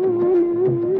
जाना